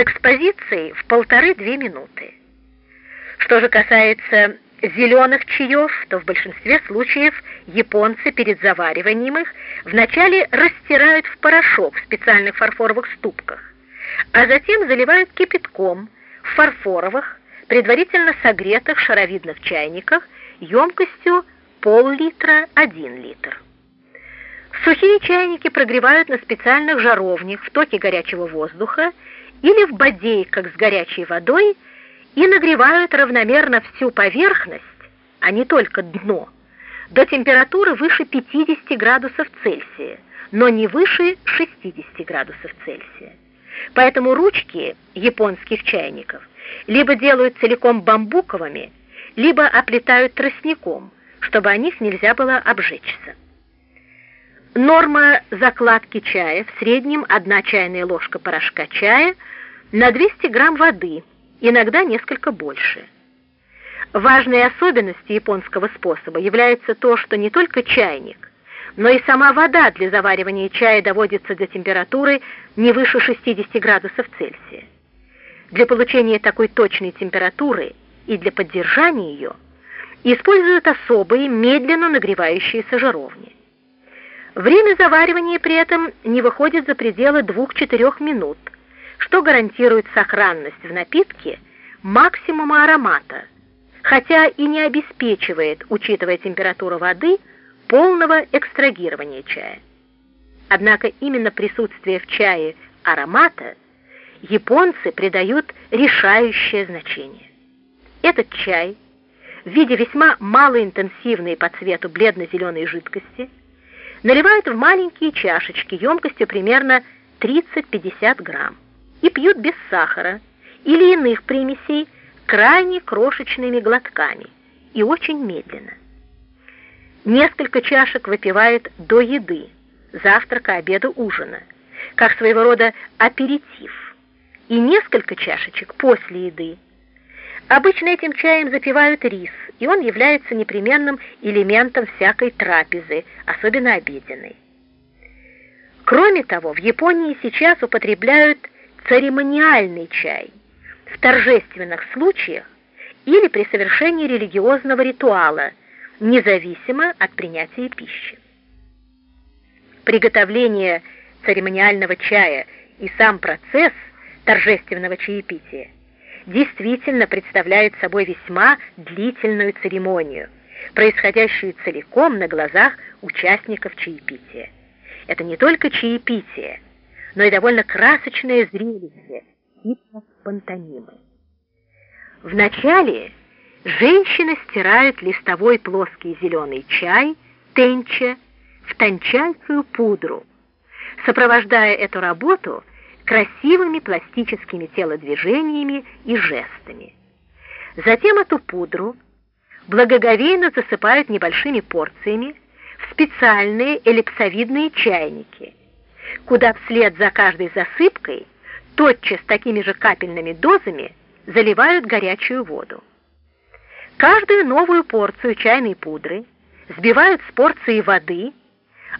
экспозицией в полторы-две минуты. Что же касается зеленых чаев, то в большинстве случаев японцы перед завариванием их вначале растирают в порошок в специальных фарфоровых ступках, а затем заливают кипятком в фарфоровых, предварительно согретых шаровидных чайниках емкостью пол-литра, один литр. Сухие чайники прогревают на специальных жаровнях в токе горячего воздуха или в бодейках с горячей водой и нагревают равномерно всю поверхность, а не только дно, до температуры выше 50 градусов Цельсия, но не выше 60 градусов Цельсия. Поэтому ручки японских чайников либо делают целиком бамбуковыми, либо оплетают тростником, чтобы о них нельзя было обжечься. Норма закладки чая в среднем 1 чайная ложка порошка чая на 200 грамм воды, иногда несколько больше. Важной особенностью японского способа является то, что не только чайник, но и сама вода для заваривания чая доводится до температуры не выше 60 градусов Цельсия. Для получения такой точной температуры и для поддержания ее используют особые медленно нагревающиеся жаровни. Время заваривания при этом не выходит за пределы 2-4 минут, что гарантирует сохранность в напитке максимума аромата, хотя и не обеспечивает, учитывая температуру воды, полного экстрагирования чая. Однако именно присутствие в чае аромата японцы придают решающее значение. Этот чай в виде весьма малоинтенсивной по цвету бледно-зеленой жидкости – наливают в маленькие чашечки емкостью примерно 30-50 грамм и пьют без сахара или иных примесей крайне крошечными глотками и очень медленно. Несколько чашек выпивают до еды, завтрака, обеда, ужина, как своего рода аперитив, и несколько чашечек после еды. Обычно этим чаем запивают рис, и он является непременным элементом всякой трапезы, особенно обеденной. Кроме того, в Японии сейчас употребляют церемониальный чай в торжественных случаях или при совершении религиозного ритуала, независимо от принятия пищи. Приготовление церемониального чая и сам процесс торжественного чаепития – действительно представляет собой весьма длительную церемонию, происходящую целиком на глазах участников чаепития. Это не только чаепитие, но и довольно красочное зрелище, типа пантомимы. Вначале женщины стирают листовой плоский зеленый чай, тенча, в тончайшую пудру, сопровождая эту работу красивыми пластическими телодвижениями и жестами. Затем эту пудру благоговейно засыпают небольшими порциями в специальные эллипсовидные чайники, куда вслед за каждой засыпкой тотчас такими же капельными дозами заливают горячую воду. Каждую новую порцию чайной пудры сбивают с порции воды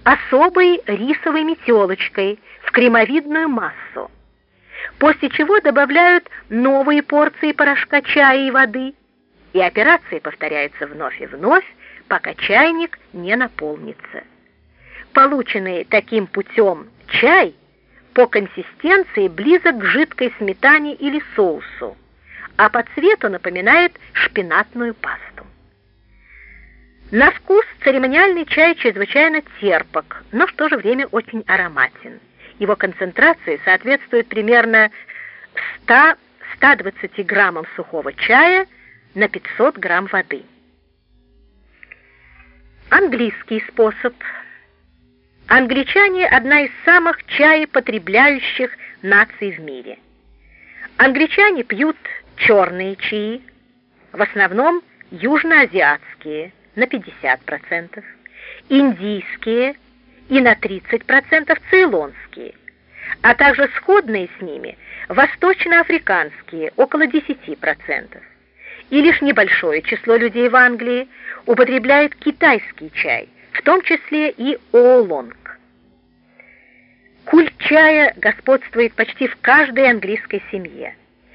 особой рисовой метелочкой в кремовидную массу, после чего добавляют новые порции порошка чая и воды, и операция повторяется вновь и вновь, пока чайник не наполнится. Полученный таким путем чай по консистенции близок к жидкой сметане или соусу, а по цвету напоминает шпинатную пасту. На вкус церемониальный чай чрезвычайно терпок, но в то же время очень ароматен. Его концентрация соответствует примерно 100-120 граммам сухого чая на 500 грамм воды. Английский способ. Англичане – одна из самых чаепотребляющих наций в мире. Англичане пьют черные чаи, в основном южноазиатские – на 50%, индийские и на 30% цейлонские, а также сходные с ними восточноафриканские около 10%. И лишь небольшое число людей в Англии употребляет китайский чай, в том числе и оолонг. Кульч чая господствует почти в каждой английской семье.